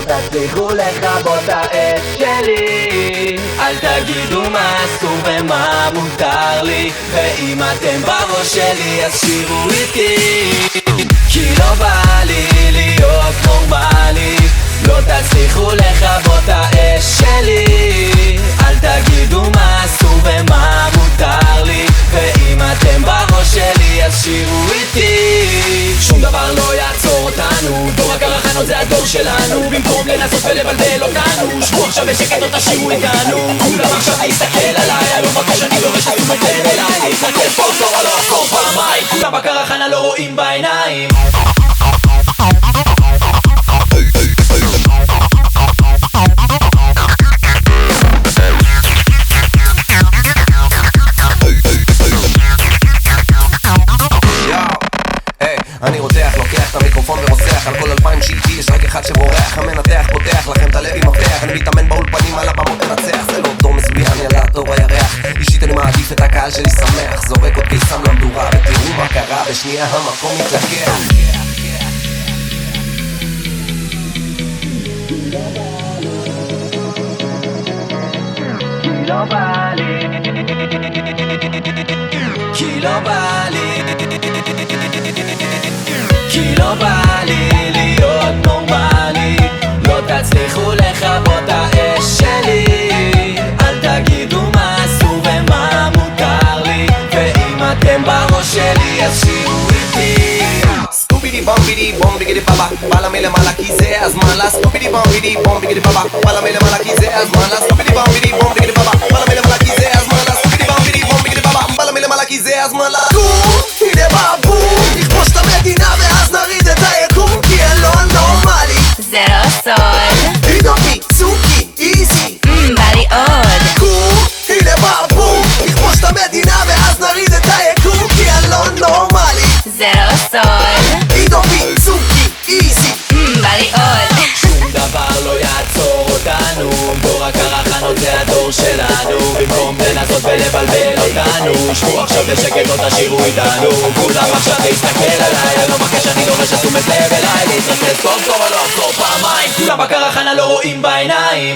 לא תצליחו לכבות האש שלי. אל תגידו מה אסור ומה מותר לי ואם אתם בראש שלי אז שירו איתי. כי לא בא לי להיות נורמלי זה הדור שלנו במקום לנסות ולבלבל אותנו. שבו עכשיו בשקט או תשאירו איתנו. כולם עכשיו להסתכל עליי הלא בבקשה אני דורש את תשומת לב אליי. להתרכז פה עשור אני רותח, לוקח את המיקרופון ורוצח. על כל אלפיים שאיתי יש רק אחד שבורח. המנתח פותח לכם את הלב עם מפתח. אני מתאמן באולפנים על הבמות לנצח זה לא דור מזוין יאללה תור הירח. אישית אני מעדיף את הקהל שלי שמח. זורק עוד קיסם למדורה ותראו מה קרה. בשנייה המקום מתלקח לא בא לי. כי לא בא לי כי לא בא לי להיות נורמלי. לא תצליחו לכבות האש שלי. אל תגידו מה אסור ומה מותר לי. ואם אתם בראש שלי אז שירו איתי. סקובידי במבידי בומביגידי בבא וואלה מלמעלה כי זה הזמן לה. סקובידי במבידי בומביגידי בבא וואלה מלמעלה כי זה הזמן לה. סקובידי במבידי בומביגידי בבא שלנו במקום לנסות ולבלבל אותנו. שבו עכשיו בשקט או תשאירו איתנו. כולם עכשיו להסתכל עליי אני לא מבקש אני דורש לתשומת לב אליי להתרכז. טוב טוב או לא אחזור פעמיים. כולם בקרחנה לא רואים בעיניים